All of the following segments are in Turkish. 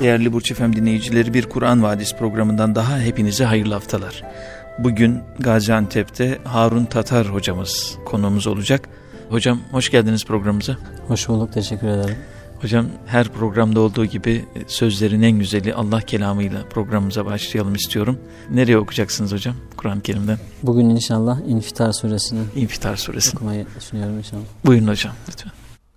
Değerli Burç Efem dinleyicileri bir Kur'an Vadisi programından daha hepinize hayırlı haftalar. Bugün Gaziantep'te Harun Tatar hocamız konuğumuz olacak. Hocam hoş geldiniz programımıza. Hoş bulduk teşekkür ederim. Hocam her programda olduğu gibi sözlerin en güzeli Allah kelamıyla programımıza başlayalım istiyorum. Nereye okuyacaksınız hocam Kur'an-ı Kerim'den? Bugün inşallah İnfitar suresini İnfitar suresi. okumayı düşünüyorum inşallah. Buyurun hocam lütfen.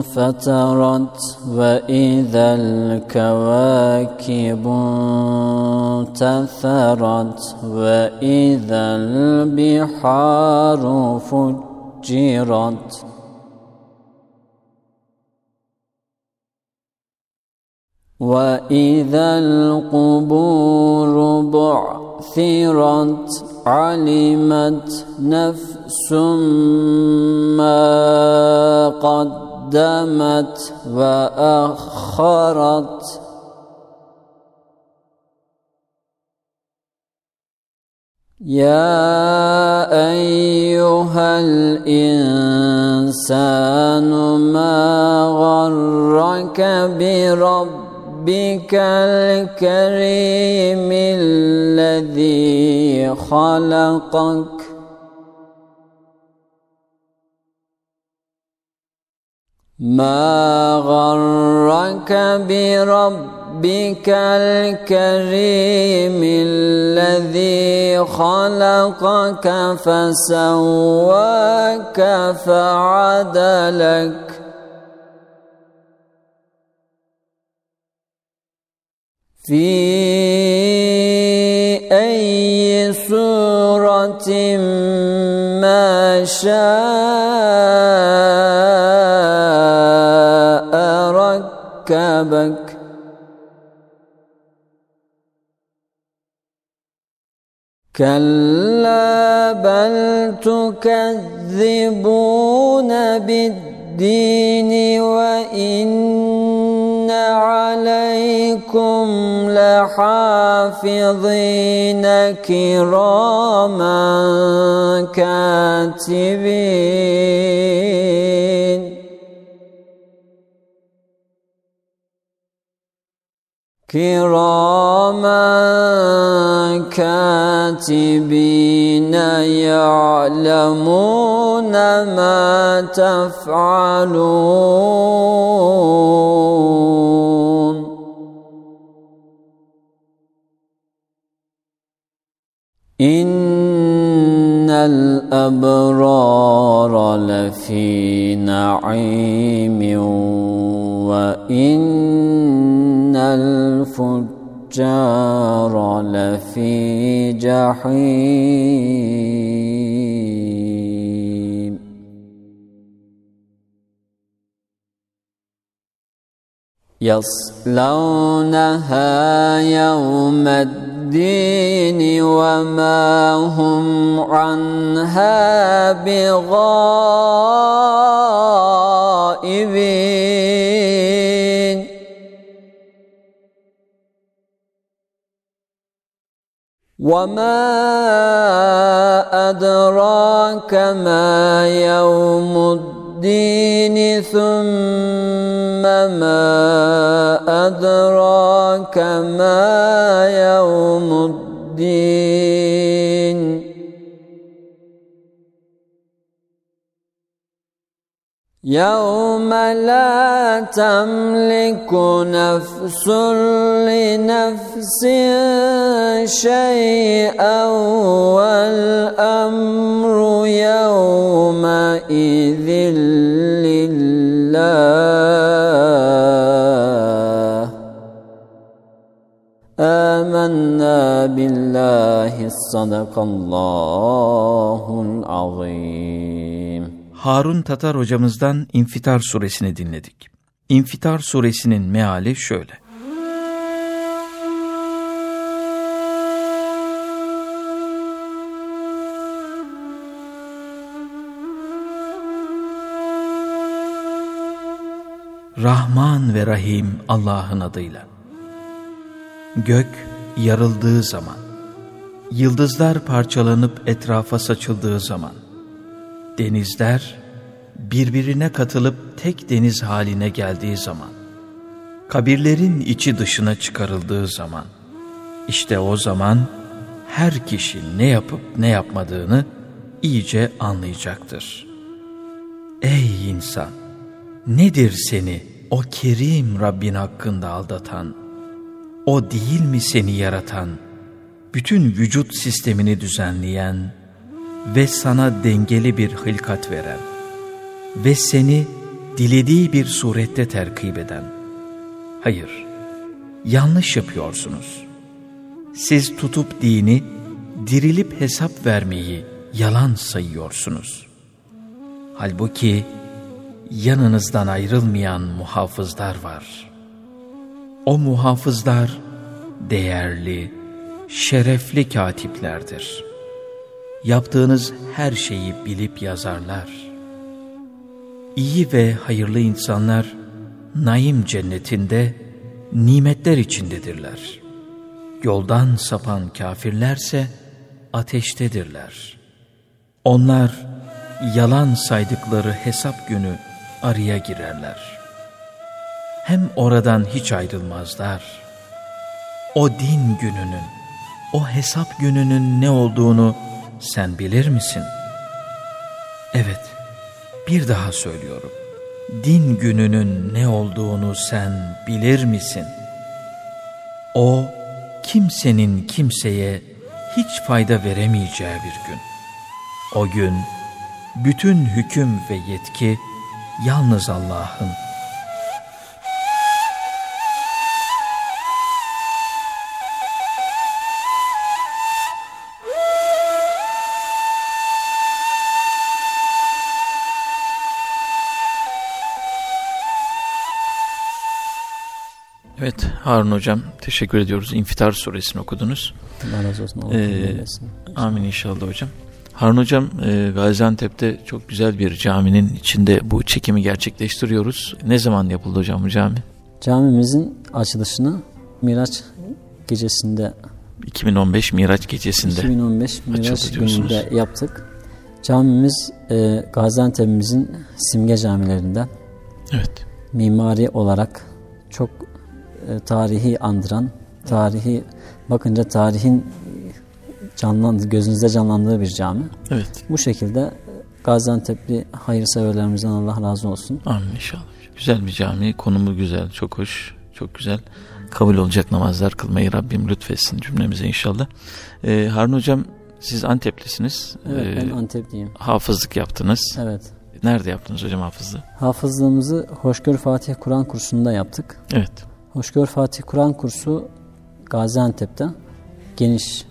انفطرت وإذا الكواكب انتثرت وإذا البحار فجرت وإذا القبور بعثرت علمت نفس ما قدمت وأخرت. يا أيها الإنسان ما غرك بربك الكريم الذي خلقك؟ ما غرك بربك الكريم الذي خلقك فسواك فعدلك في أي صورة ما شاء ركبك كلا بل تكذبون بالدين وإن عليكم لحافظين كراما كاتبين. كراما كاتبين يعلمون ما تفعلون. إن الأبرار لفي نعيم وإن الفجار لفي جحيم يصلونها يوم الدين وما هم عنها بغائبين وما أدراك ما يوم الدين ثم ما أدراك ما يوم الدين يوم لا تملك نفس لنفس شيئا والأمر يومئذ لله. آمنا بالله صدق الله العظيم. Harun Tatar hocamızdan İnfitar suresini dinledik. İnfitar suresinin meali şöyle. Rahman ve Rahim Allah'ın adıyla. Gök yarıldığı zaman, yıldızlar parçalanıp etrafa saçıldığı zaman, denizler birbirine katılıp tek deniz haline geldiği zaman, kabirlerin içi dışına çıkarıldığı zaman, işte o zaman her kişi ne yapıp ne yapmadığını iyice anlayacaktır. Ey insan! Nedir seni o kerim Rabbin hakkında aldatan? O değil mi seni yaratan, bütün vücut sistemini düzenleyen, ve sana dengeli bir hılkat veren ve seni dilediği bir surette terkip eden. Hayır, yanlış yapıyorsunuz. Siz tutup dini, dirilip hesap vermeyi yalan sayıyorsunuz. Halbuki yanınızdan ayrılmayan muhafızlar var. O muhafızlar değerli, şerefli katiplerdir.'' Yaptığınız her şeyi bilip yazarlar. İyi ve hayırlı insanlar naim cennetinde nimetler içindedirler. Yoldan sapan kafirlerse ateştedirler. Onlar yalan saydıkları hesap günü araya girerler. Hem oradan hiç ayrılmazlar. O din gününün, o hesap gününün ne olduğunu sen bilir misin? Evet, bir daha söylüyorum. Din gününün ne olduğunu sen bilir misin? O, kimsenin kimseye hiç fayda veremeyeceği bir gün. O gün, bütün hüküm ve yetki yalnız Allah'ın. Harun Hocam teşekkür ediyoruz. İnfitar suresini okudunuz. Allah razı olsun. Allah ee, amin inşallah hocam. Harun Hocam e, Gaziantep'te çok güzel bir caminin içinde bu çekimi gerçekleştiriyoruz. Ne zaman yapıldı hocam bu cami? Camimizin açılışını Miraç gecesinde 2015 Miraç gecesinde 2015 Miraç gününde yaptık. Camimiz e, Gaziantep'imizin simge camilerinden. Evet. Mimari olarak çok tarihi andıran, tarihi bakınca tarihin canlandı, gözünüzde canlandığı bir cami. Evet. Bu şekilde Gaziantep'li hayırseverlerimizden Allah razı olsun. Amin inşallah. Güzel bir cami, konumu güzel, çok hoş, çok güzel. Kabul olacak namazlar kılmayı Rabbim lütfetsin cümlemize inşallah. Ee, Harun Hocam siz Anteplisiniz. Evet ee, ben Antepliyim. Hafızlık yaptınız. Evet. Nerede yaptınız hocam hafızlığı? Hafızlığımızı Hoşgör Fatih Kur'an kursunda yaptık. Evet. Hoşgör Fatih Kur'an kursu Gaziantep'te geniş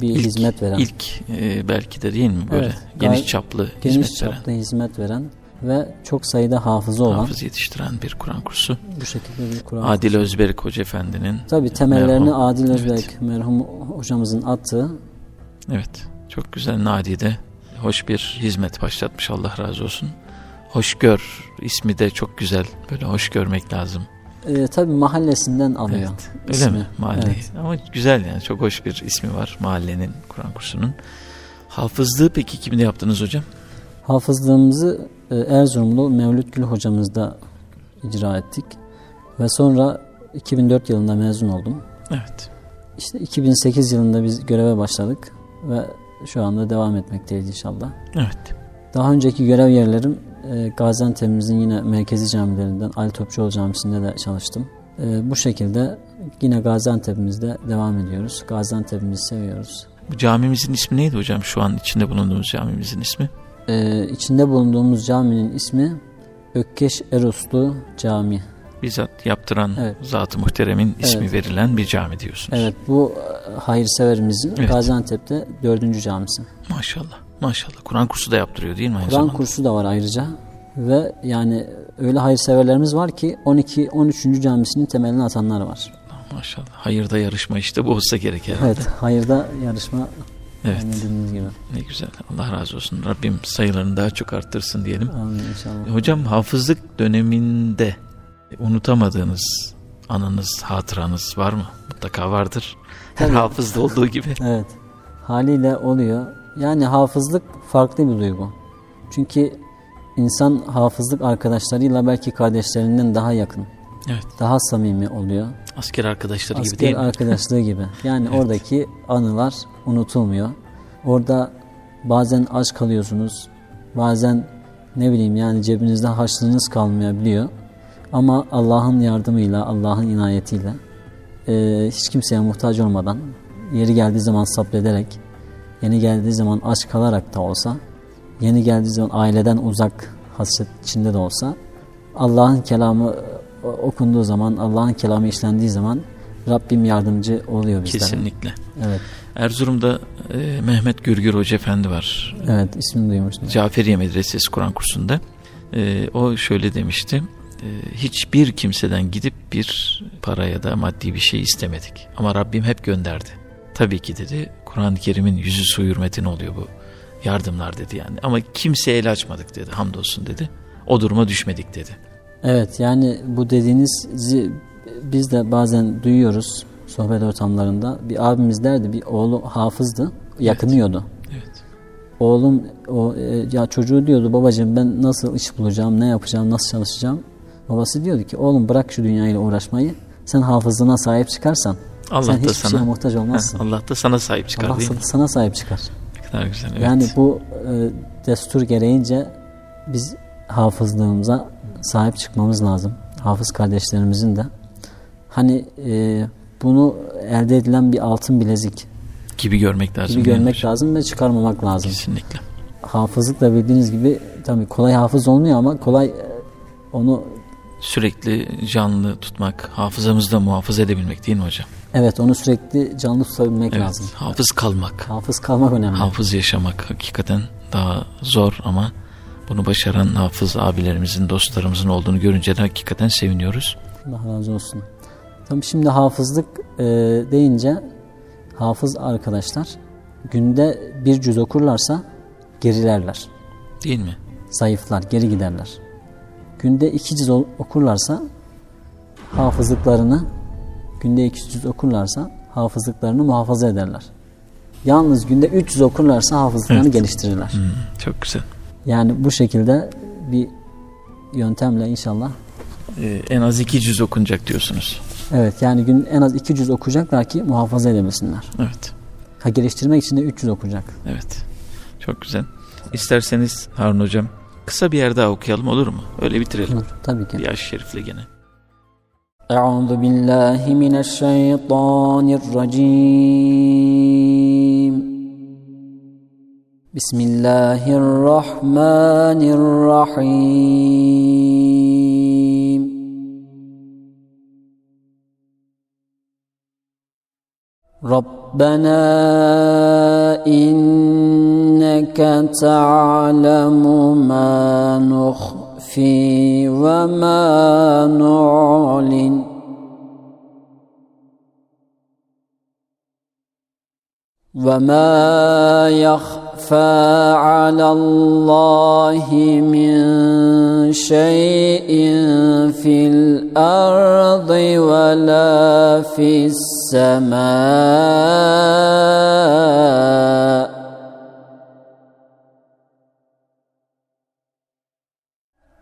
bir ilk, hizmet veren. İlk e, belki de değil mi böyle evet, geniş çaplı geniş hizmet çaplı veren. hizmet veren ve çok sayıda hafızı olan. Hafız yetiştiren bir Kur'an kursu. Bu şekilde bir Kur'an Adil kursu. Özberk Hoca Efendi'nin. Tabi temellerini merhum, Adil Özberk evet. merhum hocamızın attığı. Evet çok güzel nadide hoş bir hizmet başlatmış Allah razı olsun. Hoş gör ismi de çok güzel böyle hoş görmek lazım E, tabii mahallesinden alıyor. Evet. Öyle ismi. mi? Mahalleyi. Evet. Ama güzel yani. Çok hoş bir ismi var mahallenin Kur'an kursunun. Hafızlığı peki kimde yaptınız hocam? Hafızlığımızı e, Erzurumlu Mevlüt Gül hocamızda icra ettik. Ve sonra 2004 yılında mezun oldum. Evet. İşte 2008 yılında biz göreve başladık ve şu anda devam etmekteyiz inşallah. Evet. Daha önceki görev yerlerim e, Gaziantep'imizin yine merkezi camilerinden Ali Topçuoğlu Camisi'nde de çalıştım. E, bu şekilde yine Gaziantep'imizde devam ediyoruz. Gaziantep'imizi seviyoruz. Bu camimizin ismi neydi hocam? Şu an içinde bulunduğumuz camimizin ismi? E, içinde bulunduğumuz caminin ismi Ökkeş Eroslu Camii. Bizzat yaptıran Evet. Zat-ı Muhterem'in ismi Evet. verilen bir cami diyorsunuz. Evet bu hayırseverimizin Evet. Gaziantep'te dördüncü camisi. Maşallah. Maşallah. Kur'an kursu da yaptırıyor değil mi Kur'an kursu da var ayrıca. Ve yani öyle hayırseverlerimiz var ki 12 13. camisinin temelini atanlar var. Maşallah. Hayırda yarışma işte bu olsa gerek herhalde. Evet, hayırda yarışma Evet. yani gibi. Ne güzel. Allah razı olsun. Rabbim sayılarını daha çok arttırsın diyelim. Amin inşallah. Hocam hafızlık döneminde unutamadığınız anınız, hatıranız var mı? Mutlaka vardır. Her Tabii. hafızda olduğu gibi. Evet. Haliyle oluyor. Yani hafızlık farklı bir duygu. Çünkü insan hafızlık arkadaşlarıyla belki kardeşlerinden daha yakın, Evet. daha samimi oluyor. Asker arkadaşları gibi Asker değil mi? arkadaşlığı gibi. Yani oradaki anılar unutulmuyor. Orada bazen aç kalıyorsunuz. Bazen ne bileyim yani cebinizde harçlığınız kalmayabiliyor. Ama Allah'ın yardımıyla, Allah'ın inayetiyle e, hiç kimseye muhtaç olmadan yeri geldiği zaman sabrederek, yeni geldiği zaman aç kalarak da olsa, yeni geldiği zaman aileden uzak hasret içinde de olsa Allah'ın kelamı e, okunduğu zaman, Allah'ın kelamı işlendiği zaman Rabbim yardımcı oluyor bizlere. Kesinlikle. Evet, Erzurum'da e, Mehmet Gürgür Hoca Efendi var. evet ismini duymuştum. Caferiye Medresesi Kur'an kursunda. E, o şöyle demişti. E, hiçbir kimseden gidip bir para ya da maddi bir şey istemedik. Ama Rabbim hep gönderdi. Tabii ki dedi Kur'an-ı Kerim'in yüzü su hürmetine oluyor bu yardımlar dedi yani. Ama kimseye el açmadık dedi hamdolsun dedi. O duruma düşmedik dedi. Evet yani bu dediğinizi biz de bazen duyuyoruz sohbet ortamlarında. Bir abimiz derdi bir oğlu hafızdı yakınıyordu. Evet. Oğlum o e, ya çocuğu diyordu babacığım ben nasıl iş bulacağım, ne yapacağım, nasıl çalışacağım. Babası diyordu ki oğlum bırak şu dünyayla uğraşmayı. Sen hafızlığına sahip çıkarsan Allah sen da hiçbir sana şeye muhtaç olmazsın. Allah da sana sahip çıkar Allah değil mi? sana- sahip çıkar. Ne kadar güzel. Evet. Yani bu e, destur gereğince biz hafızlığımıza sahip çıkmamız lazım. Hafız kardeşlerimizin de. Hani e, bunu elde edilen bir altın bilezik gibi görmek lazım. gibi yani görmek hocam. lazım ve çıkarmamak lazım. Kesinlikle. Hafızlık da bildiğiniz gibi tabii kolay hafız olmuyor ama kolay e, onu Sürekli canlı tutmak, hafızamızda muhafaza edebilmek değil mi hocam? evet onu sürekli canlı tutabilmek Evet. lazım. Hafız kalmak, Hafız kalmak önemli. hafız yaşamak hakikaten daha zor ama bunu başaran hafız abilerimizin, dostlarımızın olduğunu görünce de hakikaten seviniyoruz. Allah razı olsun. Tabii şimdi hafızlık e, deyince hafız arkadaşlar günde bir cüz okurlarsa gerilerler. Değil mi? Zayıflar, geri giderler. Günde iki cüz o- okurlarsa hafızlıklarını günde iki cüz okurlarsa hafızlıklarını muhafaza ederler. Yalnız günde 300 okurlarsa hafızlıklarını Evet. geliştirirler. Hmm, çok güzel. Yani bu şekilde bir yöntemle inşallah Ee, en az iki cüz okunacak diyorsunuz. Evet yani gün en az 200 okuyacaklar ki muhafaza edebilsinler. Evet, Ha geliştirmek için de 300 okuyacak. evet. Çok güzel. İsterseniz Harun Hocam Kısa bir yer daha okuyalım olur mu? Öyle bitirelim. Olur, tabii ki. Bir aş şerifle gene. Euzu billahi mineşşeytanirracim. Bismillahirrahmanirrahim. Rabb ربنا إنك تعلم ما نخفي وما نعلن. وما يخفى يخفى على الله من شيء في الأرض ولا في السماء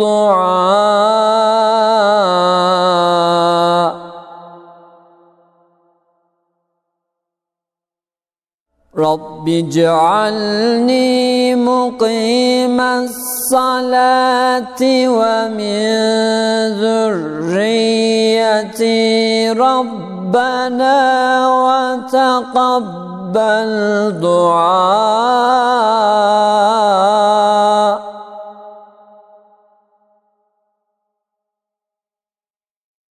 الدعاء. رب اجعلني مقيم الصلاة ومن ذريتي ربنا وتقبل دعاء.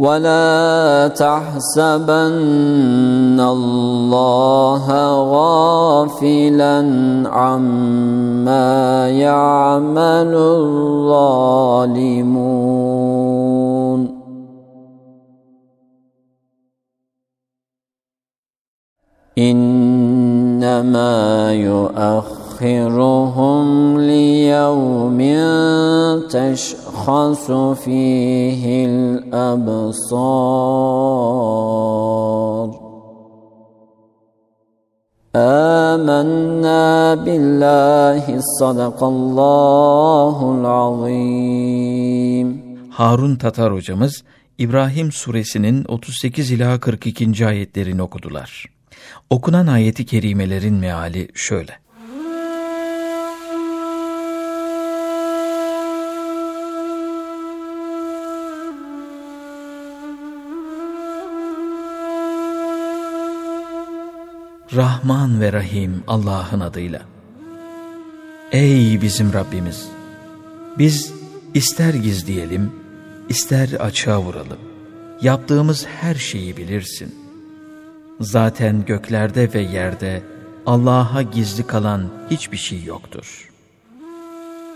ولا تحسبن الله غافلا عما يعمل الظالمون انما يؤخرهم ليوم تشخص فيه الابصار آمنا بالله صدق الله العظيم Harun Tatar hocamız İbrahim suresinin 38 ila 42. ayetlerini okudular. Okunan ayeti kerimelerin meali şöyle. Rahman ve Rahim Allah'ın adıyla. Ey bizim Rabbimiz! Biz ister gizleyelim, ister açığa vuralım. Yaptığımız her şeyi bilirsin. Zaten göklerde ve yerde Allah'a gizli kalan hiçbir şey yoktur.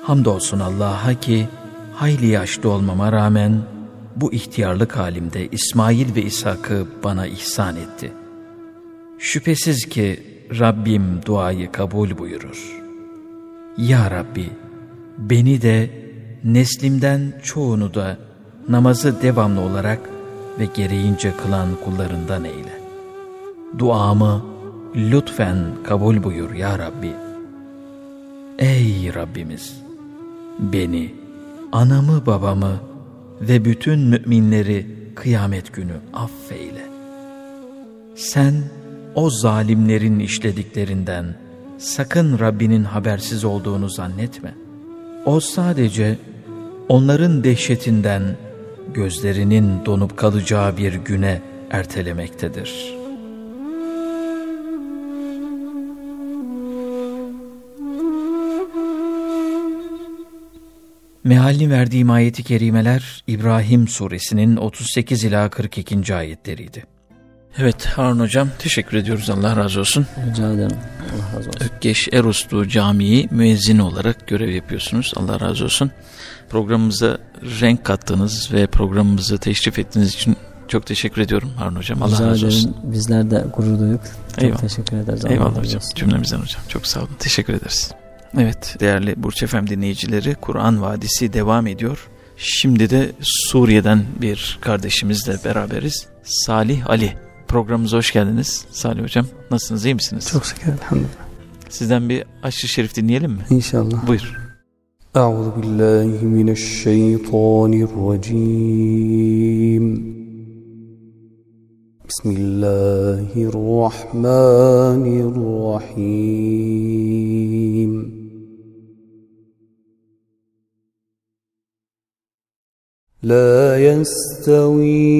Hamdolsun Allah'a ki hayli yaşlı olmama rağmen bu ihtiyarlık halimde İsmail ve İshak'ı bana ihsan etti. Şüphesiz ki Rabbim duayı kabul buyurur. Ya Rabbi beni de neslimden çoğunu da namazı devamlı olarak ve gereğince kılan kullarından eyle. Duamı lütfen kabul buyur ya Rabbi. Ey Rabbimiz! Beni, anamı babamı ve bütün müminleri kıyamet günü affeyle. Sen o zalimlerin işlediklerinden sakın Rabbinin habersiz olduğunu zannetme. O sadece onların dehşetinden gözlerinin donup kalacağı bir güne ertelemektedir. Mealini verdiğim ayeti kerimeler İbrahim suresinin 38 ila 42. ayetleriydi. Evet Harun Hocam teşekkür ediyoruz Allah razı olsun. Rica ederim. Allah razı olsun. Ökkeş Eroslu Camii müezzini olarak görev yapıyorsunuz. Allah razı olsun. Programımıza renk kattığınız ve programımızı teşrif ettiğiniz için çok teşekkür ediyorum Harun Hocam. Allah Rica razı olsun. ederim. Bizler de gurur duyduk. Çok Eyvallah. teşekkür ederiz. Allah Eyvallah hocam. olsun. Cümlemizden hocam. Çok sağ olun. Teşekkür ederiz. Evet değerli Burç Efem dinleyicileri Kur'an Vadisi devam ediyor. Şimdi de Suriye'den bir kardeşimizle beraberiz. Salih Ali. Programımıza hoş geldiniz. Salih Hocam nasılsınız iyi misiniz? Çok şükür elhamdülillah. Sizden bir aşırı şerif dinleyelim mi? İnşallah. Buyur. Euzu billahi mineşşeytanirracim. بسم الله الرحمن الرحيم لا يستوي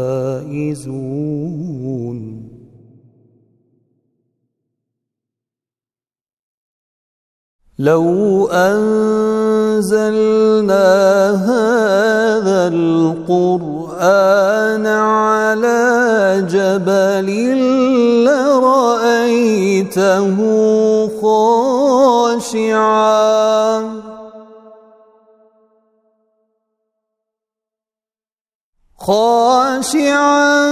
لو أنزلنا هذا القرآن على جبل لرأيته خاشعا. خاشعا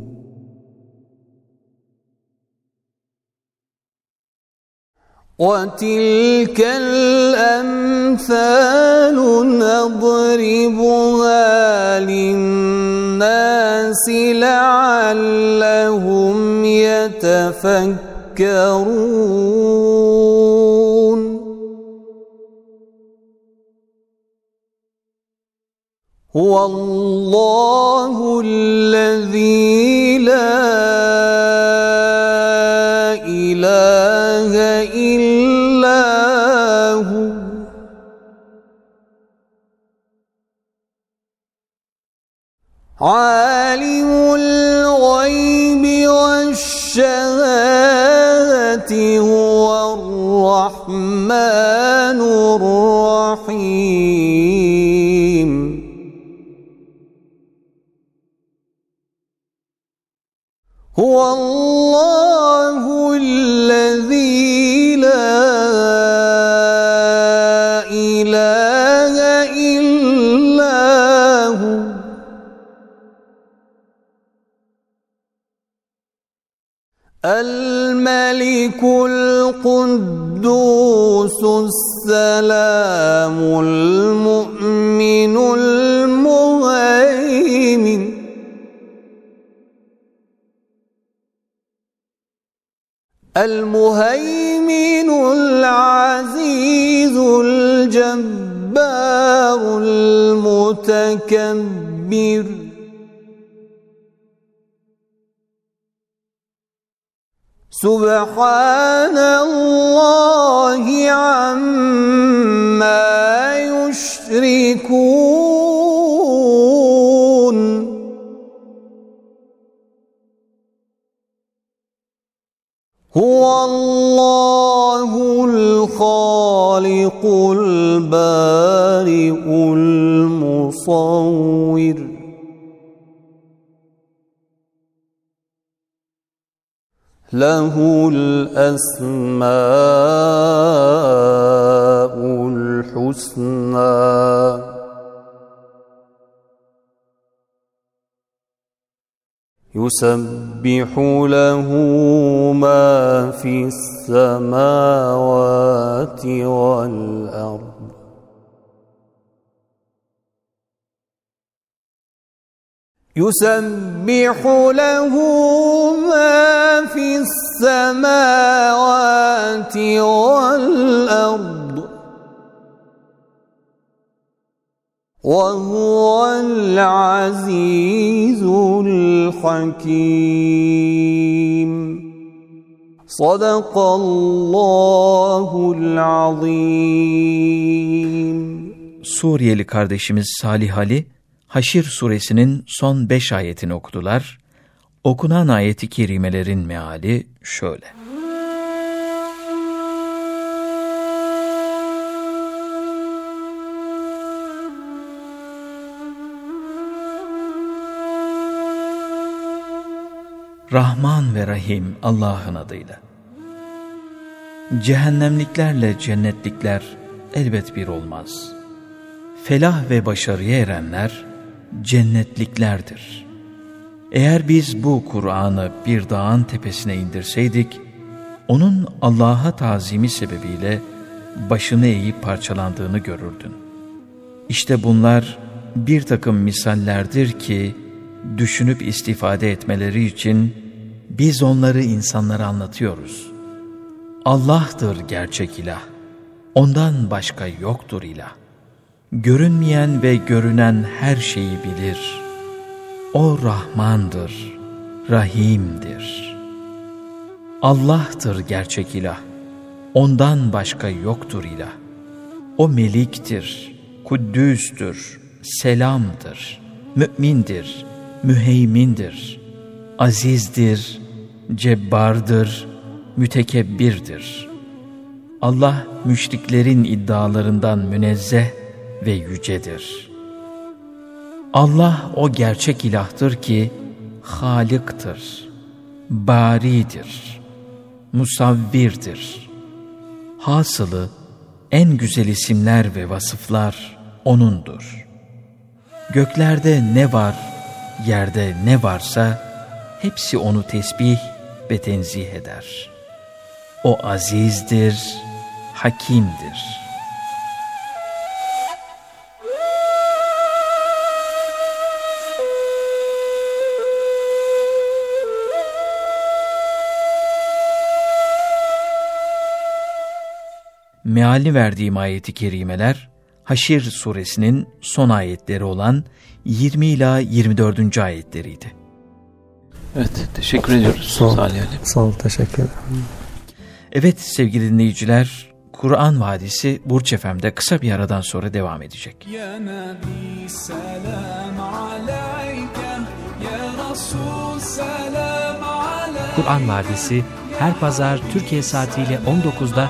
وتلك الأمثال نضربها للناس لعلهم يتفكرون هو الله الذي لا إله إلا سبحان الله عما يشركون. هو الله الخالق البارئ المصور. له الأسماء الحسنى. يسبح له ما في السماوات والأرض. يسبح له ما في السماوات والأرض وهو العزيز الحكيم. صدق الله العظيم. Suriyeli kardeşimiz Salih Ali, Haşir suresinin son beş ayetini okudular. Okunan ayeti kerimelerin meali şöyle. Rahman ve Rahim Allah'ın adıyla. Cehennemliklerle cennetlikler elbet bir olmaz. Felah ve başarıya erenler, cennetliklerdir. Eğer biz bu Kur'an'ı bir dağın tepesine indirseydik, onun Allah'a tazimi sebebiyle başını eğip parçalandığını görürdün. İşte bunlar bir takım misallerdir ki, düşünüp istifade etmeleri için biz onları insanlara anlatıyoruz. Allah'tır gerçek ilah. Ondan başka yoktur ilah. Görünmeyen ve görünen her şeyi bilir. O Rahmandır, Rahim'dir. Allah'tır gerçek ilah. Ondan başka yoktur ilah. O Melik'tir, Kuddüs'tür, Selam'dır, Mü'mindir, Müheymindir, Azizdir, Cebbardır, Mütekebbirdir. Allah müşriklerin iddialarından münezzeh ve yücedir. Allah o gerçek ilahtır ki Halık'tır, Bari'dir, Musavvirdir. Hasılı en güzel isimler ve vasıflar O'nundur. Göklerde ne var, yerde ne varsa hepsi O'nu tesbih ve tenzih eder. O azizdir, hakimdir.'' Meali verdiğim ayeti kerimeler, Haşir suresinin son ayetleri olan 20 ila 24. ayetleriydi. Evet, teşekkür ediyoruz sağ ol, Salih Ali. Sağ ol, teşekkür ederim. Evet sevgili dinleyiciler, Kur'an Vadisi Burç Efem'de kısa bir aradan sonra devam edecek. Ya Nabi selam aleyke, ya Resul selam aleyke. Kur'an Vadisi her pazar Türkiye saatiyle 19'da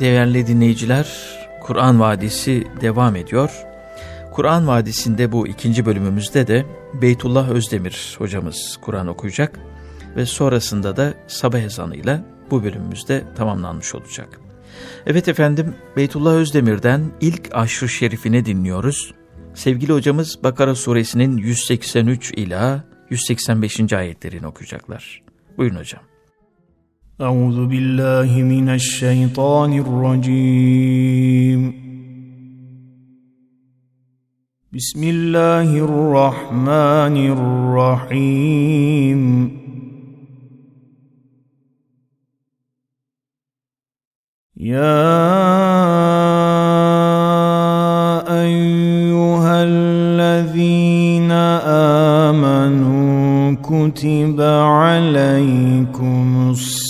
Değerli dinleyiciler Kur'an Vadisi devam ediyor. Kur'an Vadisi'nde bu ikinci bölümümüzde de Beytullah Özdemir hocamız Kur'an okuyacak ve sonrasında da sabah ezanıyla bu bölümümüzde tamamlanmış olacak. Evet efendim Beytullah Özdemir'den ilk aşrı şerifini dinliyoruz. Sevgili hocamız Bakara suresinin 183 ila 185. ayetlerini okuyacaklar. Buyurun hocam. أعوذ بالله من الشيطان الرجيم. بسم الله الرحمن الرحيم. يا أيها الذين آمنوا كتب عليكم الصلاة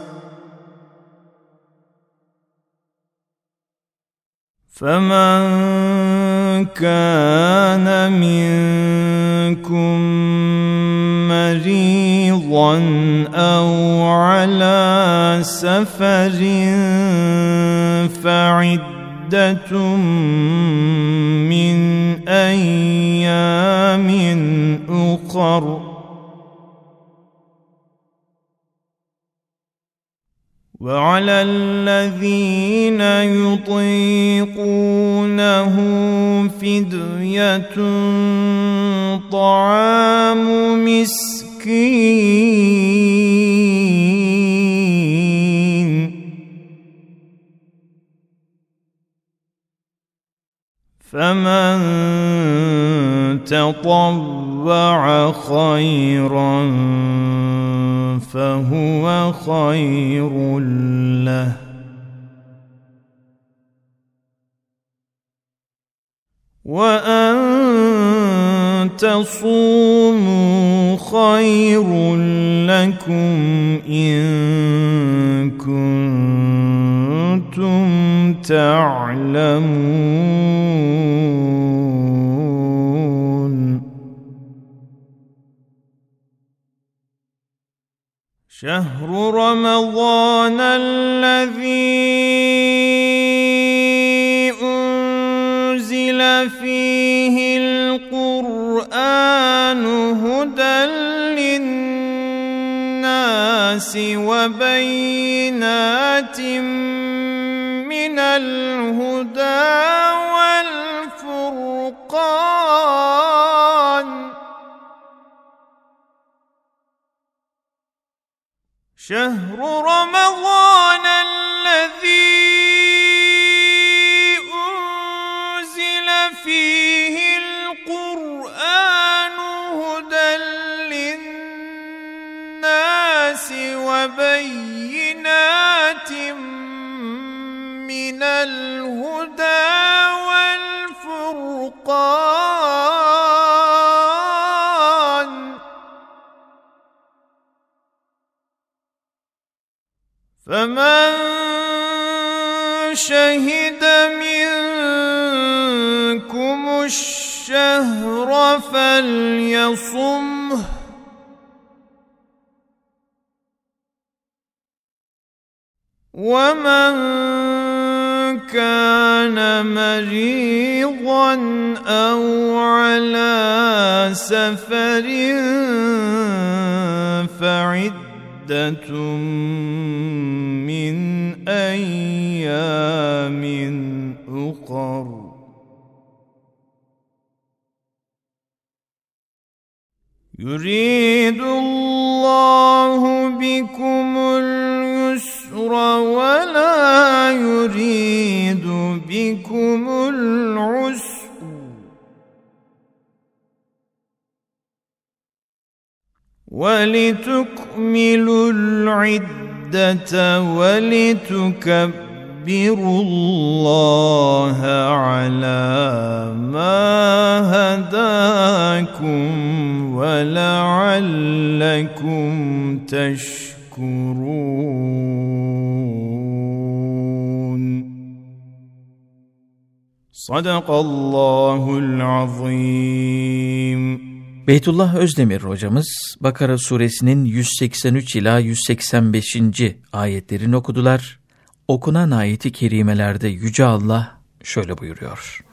فمن كان منكم مريضا أو على سفر فعدة من أيام أخر وعلى الذين يطيقونه فدية طعام مسكين. فمن تطوع خيرا فهو خير له. وان تصوموا خير لكم إن كنتم تعلمون. شهر رمضان الذي أنزل فيه القرآن هدى للناس وبينات من الهدى شهر رمضان الذي أنزل فيه القرآن هدى للناس وبينات فمن شهد منكم الشهر فليصمه ومن كان مريضا أو على سفر فعده من أيام أخر. يريد الله بكم اليسر ولا يريد بكم العسر. ولتكملوا العدة ولتكبروا الله على ما هداكم ولعلكم تشكرون. صدق الله العظيم. Beytullah Özdemir hocamız Bakara suresinin 183 ila 185. ayetlerini okudular. Okunan ayeti kerimelerde Yüce Allah şöyle buyuruyor.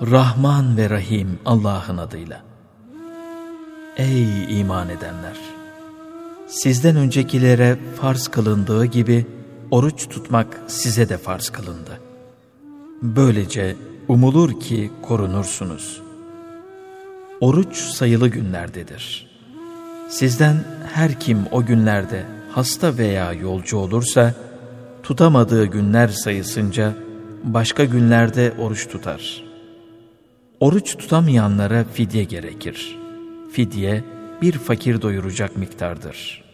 Rahman ve Rahim Allah'ın adıyla. Ey iman edenler! Sizden öncekilere farz kılındığı gibi oruç tutmak size de farz kılındı. Böylece umulur ki korunursunuz. Oruç sayılı günlerdedir. Sizden her kim o günlerde hasta veya yolcu olursa, tutamadığı günler sayısınca başka günlerde oruç tutar. Oruç tutamayanlara fidye gerekir. Fidye, bir fakir doyuracak miktardır.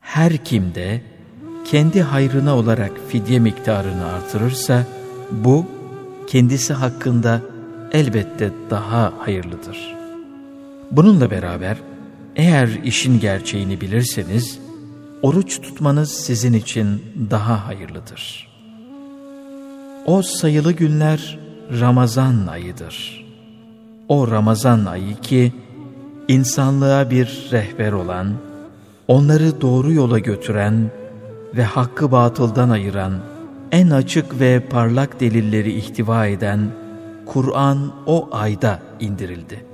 Her kim de kendi hayrına olarak fidye miktarını artırırsa, bu kendisi hakkında elbette daha hayırlıdır. Bununla beraber eğer işin gerçeğini bilirseniz, oruç tutmanız sizin için daha hayırlıdır. O sayılı günler Ramazan ayıdır. O Ramazan ayı ki, insanlığa bir rehber olan, onları doğru yola götüren ve hakkı batıldan ayıran en açık ve parlak delilleri ihtiva eden Kur'an o ayda indirildi.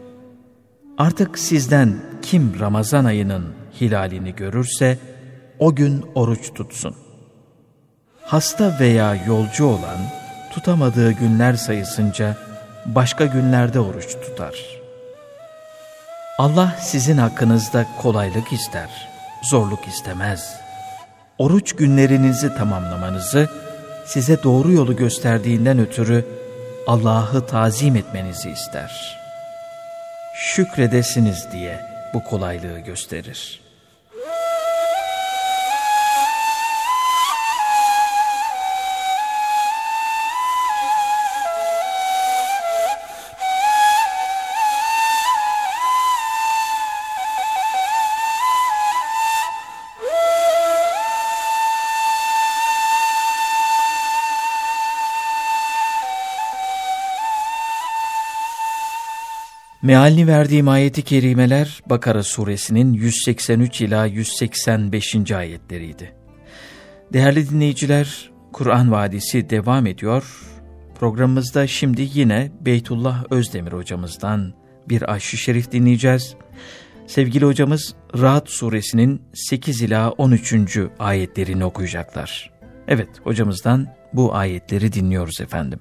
Artık sizden kim Ramazan ayının hilalini görürse o gün oruç tutsun. Hasta veya yolcu olan tutamadığı günler sayısınca başka günlerde oruç tutar. Allah sizin hakkınızda kolaylık ister, zorluk istemez. Oruç günlerinizi tamamlamanızı, size doğru yolu gösterdiğinden ötürü Allah'ı tazim etmenizi ister. Şükredesiniz diye bu kolaylığı gösterir.'' Mealini verdiğim ayeti kerimeler Bakara suresinin 183 ila 185. ayetleriydi. Değerli dinleyiciler, Kur'an Vadisi devam ediyor. Programımızda şimdi yine Beytullah Özdemir hocamızdan bir aşşı şerif dinleyeceğiz. Sevgili hocamız Rahat suresinin 8 ila 13. ayetlerini okuyacaklar. Evet hocamızdan bu ayetleri dinliyoruz efendim.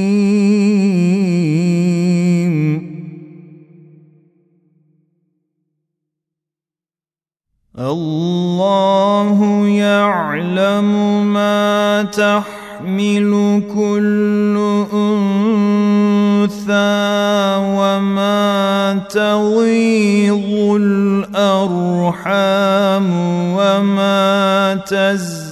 الله يعلم ما تحمل كل أنثى وما تغيض الأرحام وما تزداد.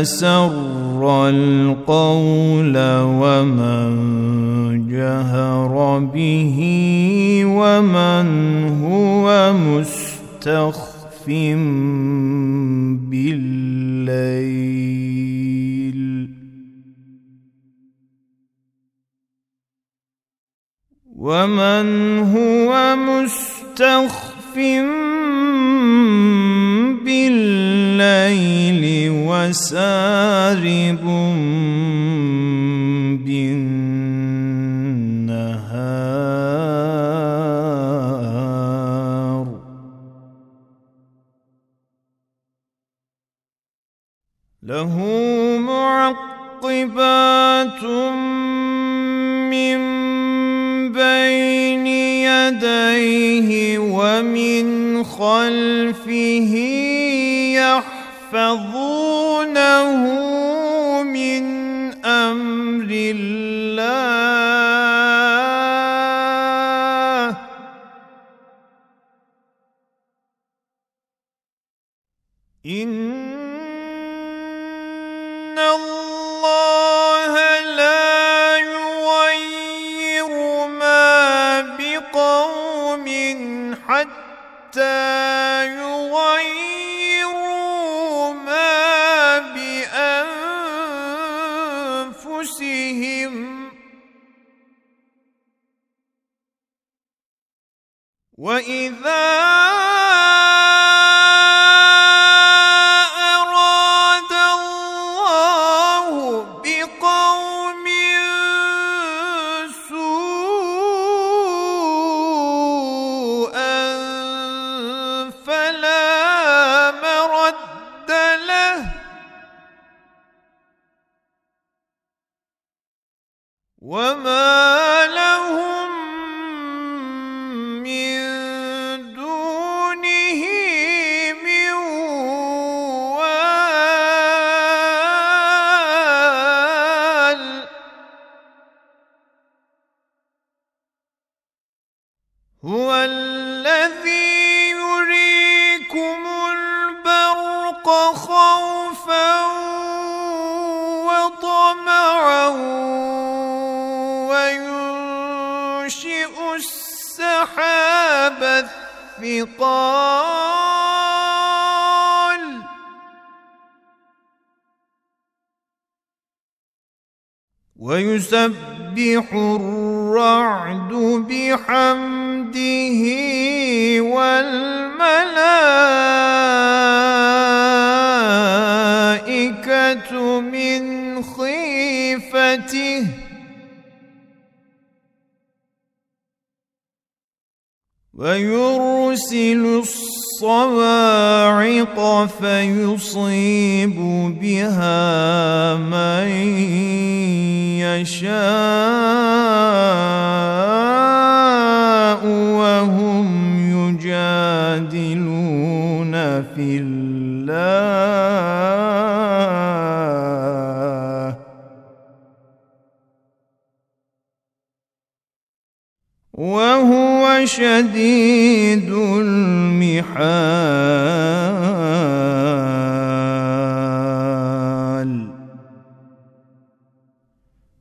أسر القول ومن جهر به ومن هو مستخف بالليل. ومن هو مستخف بالليل. وسارب بالنهار. له معقبات من بين يديه ومن خلفه يحفظونه إن ويسبح الرعد بحمده والملائكة من خيفته. ويرسل الصواعق فيصيب بها من يشاء وهم يجادلون في الله. وهو شديد المحال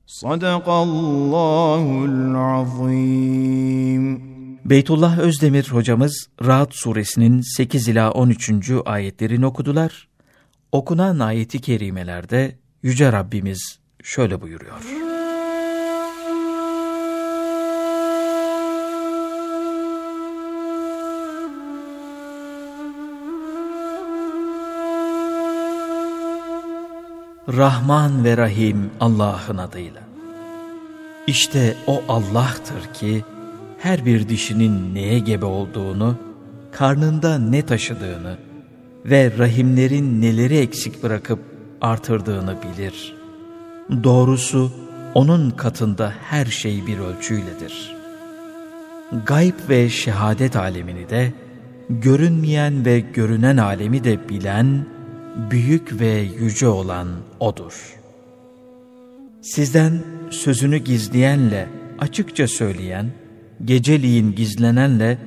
صدق الله العظيم Beytullah Özdemir hocamız Rahat suresinin 8 ila 13. ayetlerini okudular. Okunan ayeti kerimelerde Yüce Rabbimiz şöyle buyuruyor. Rahman ve Rahim Allah'ın adıyla. İşte o Allah'tır ki her bir dişinin neye gebe olduğunu, karnında ne taşıdığını ve rahimlerin neleri eksik bırakıp artırdığını bilir. Doğrusu onun katında her şey bir ölçüyledir. Gayb ve şehadet alemini de, görünmeyen ve görünen alemi de bilen, büyük ve yüce olan O'dur. Sizden sözünü gizleyenle açıkça söyleyen, geceliğin gizlenenle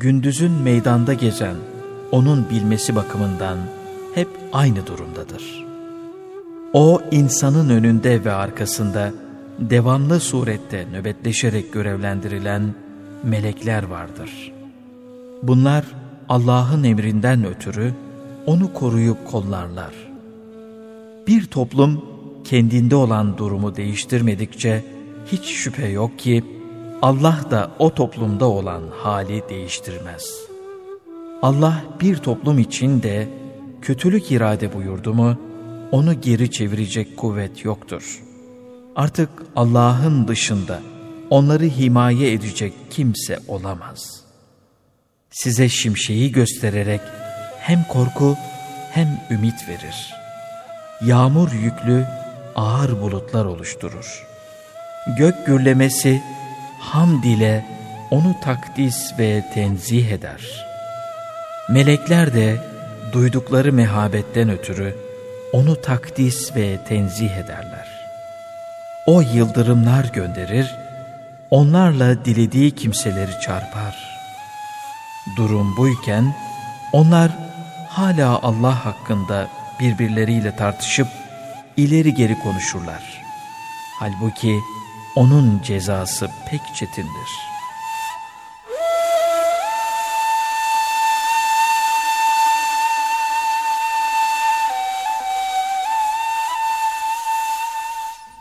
gündüzün meydanda gezen, onun bilmesi bakımından hep aynı durumdadır. O insanın önünde ve arkasında devamlı surette nöbetleşerek görevlendirilen melekler vardır. Bunlar Allah'ın emrinden ötürü onu koruyup kollarlar. Bir toplum kendinde olan durumu değiştirmedikçe hiç şüphe yok ki Allah da o toplumda olan hali değiştirmez. Allah bir toplum için de kötülük irade buyurdu mu onu geri çevirecek kuvvet yoktur. Artık Allah'ın dışında onları himaye edecek kimse olamaz. Size şimşeği göstererek hem korku hem ümit verir. Yağmur yüklü ağır bulutlar oluşturur. Gök gürlemesi hamd ile onu takdis ve tenzih eder. Melekler de duydukları mehabetten ötürü onu takdis ve tenzih ederler. O yıldırımlar gönderir, onlarla dilediği kimseleri çarpar. Durum buyken onlar hala Allah hakkında birbirleriyle tartışıp ileri geri konuşurlar. Halbuki onun cezası pek çetindir.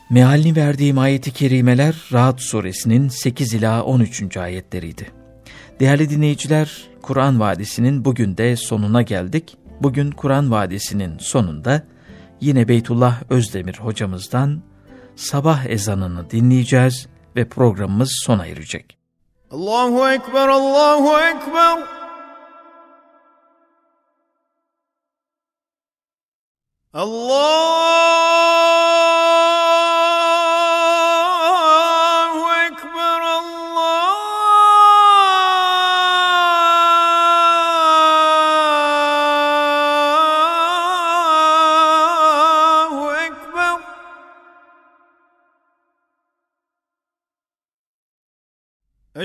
Mealini verdiğim ayeti kerimeler Rahat suresinin 8 ila 13. ayetleriydi. Değerli dinleyiciler, Kur'an Vadisi'nin bugün de sonuna geldik. Bugün Kur'an Vadisi'nin sonunda yine Beytullah Özdemir hocamızdan sabah ezanını dinleyeceğiz ve programımız sona erecek. Allahu Ekber, Allahu Ekber.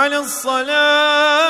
على الصلاة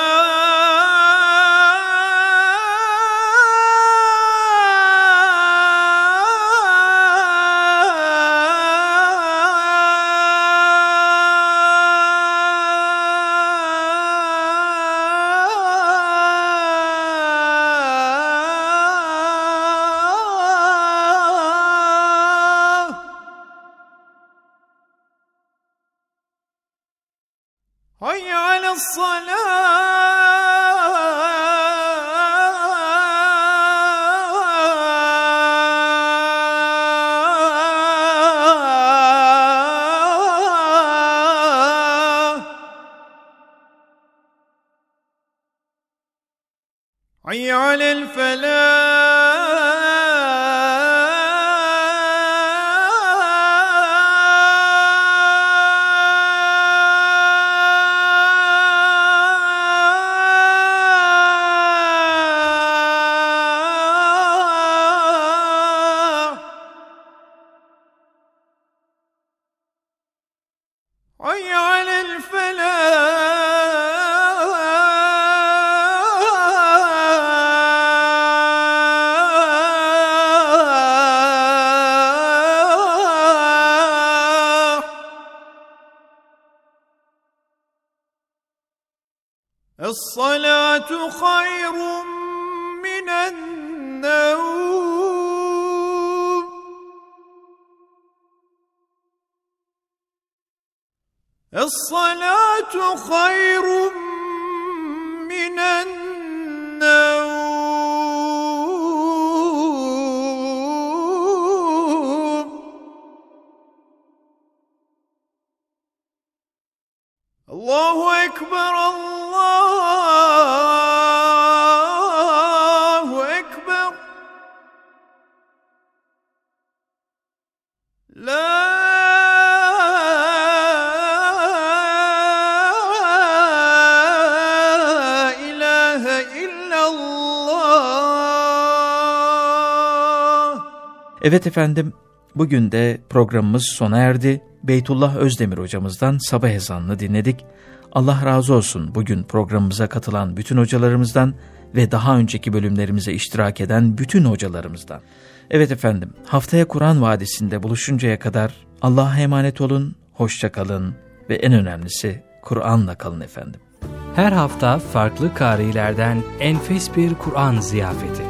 Evet efendim, bugün de programımız sona erdi. Beytullah Özdemir hocamızdan sabah ezanını dinledik. Allah razı olsun bugün programımıza katılan bütün hocalarımızdan ve daha önceki bölümlerimize iştirak eden bütün hocalarımızdan. Evet efendim, haftaya Kur'an Vadisi'nde buluşuncaya kadar Allah'a emanet olun, hoşça kalın ve en önemlisi Kur'an'la kalın efendim. Her hafta farklı karilerden enfes bir Kur'an ziyafeti.